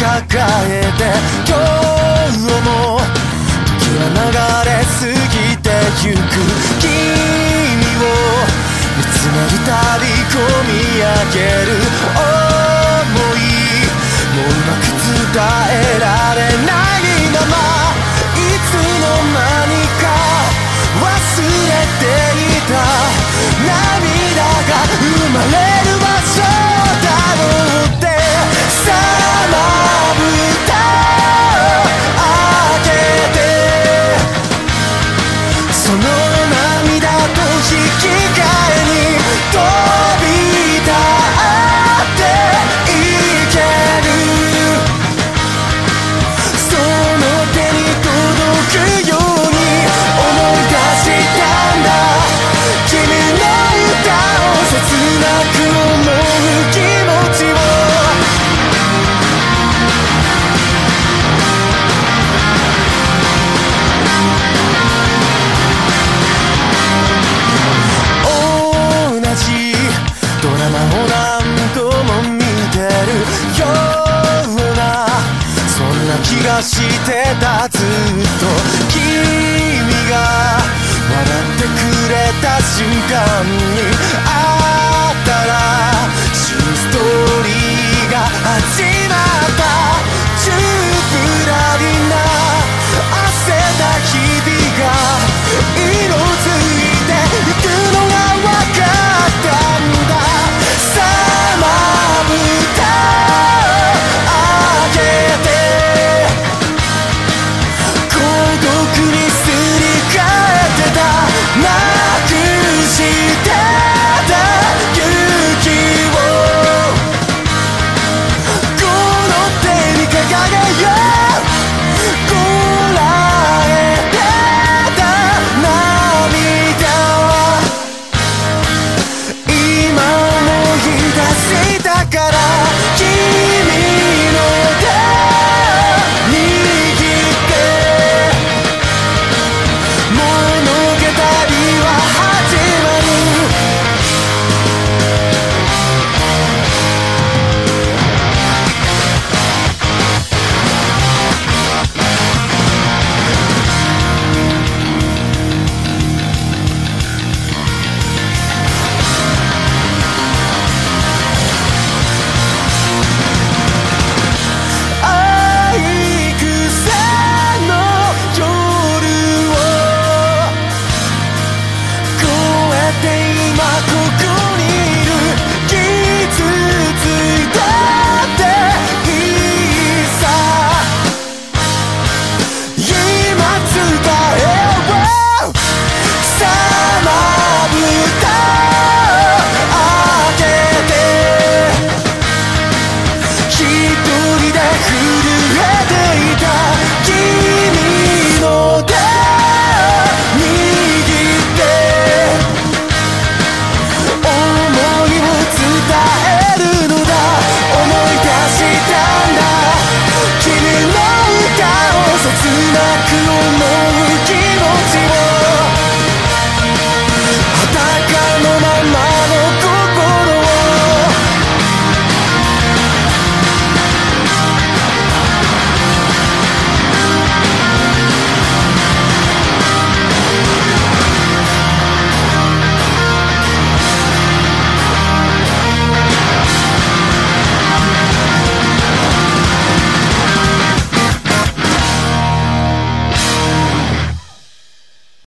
抱えて今日も時は流れ過ぎてゆく。そのな気がしてたずっと君が笑ってくれた瞬間に